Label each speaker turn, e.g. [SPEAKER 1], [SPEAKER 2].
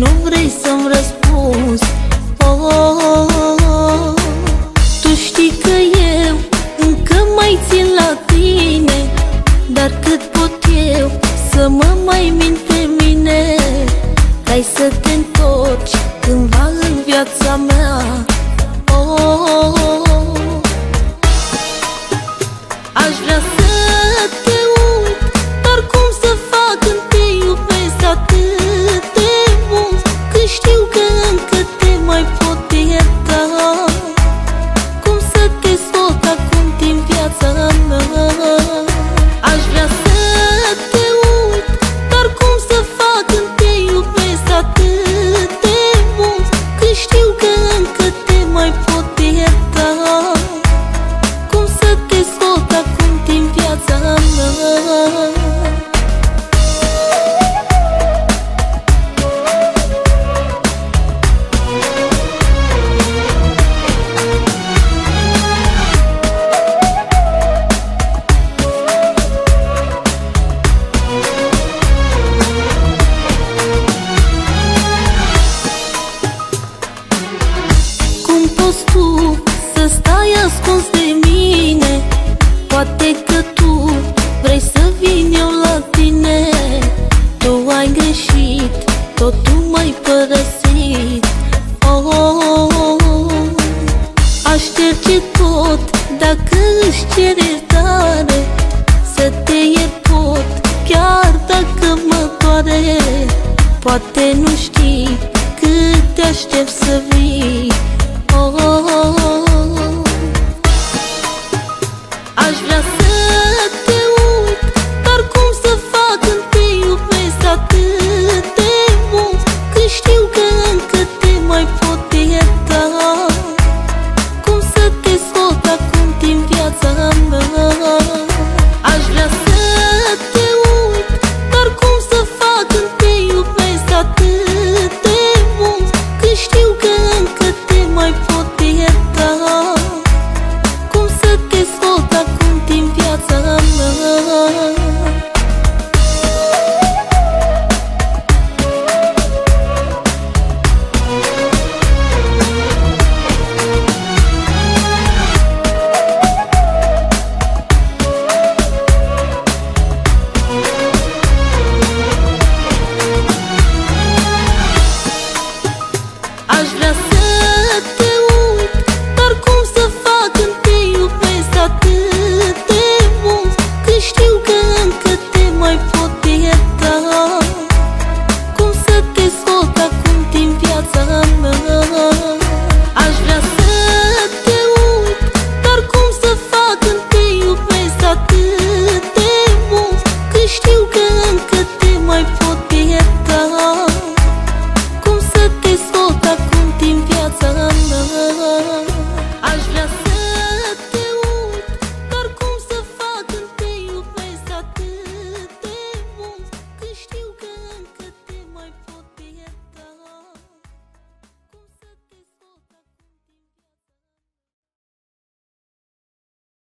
[SPEAKER 1] nu vrei să-mi răspunzi ascuns de mine. Poate că tu vrei să vin eu la tine. Tu ai greșit, tot tu m-ai părăsit. Oh oh, oh, oh, oh, oh. Aș șterge tot dacă își ceri tare. Să te iert pot, chiar dacă mă doare. Poate nu știi cât te aștept să vii. încât te mai pot ierta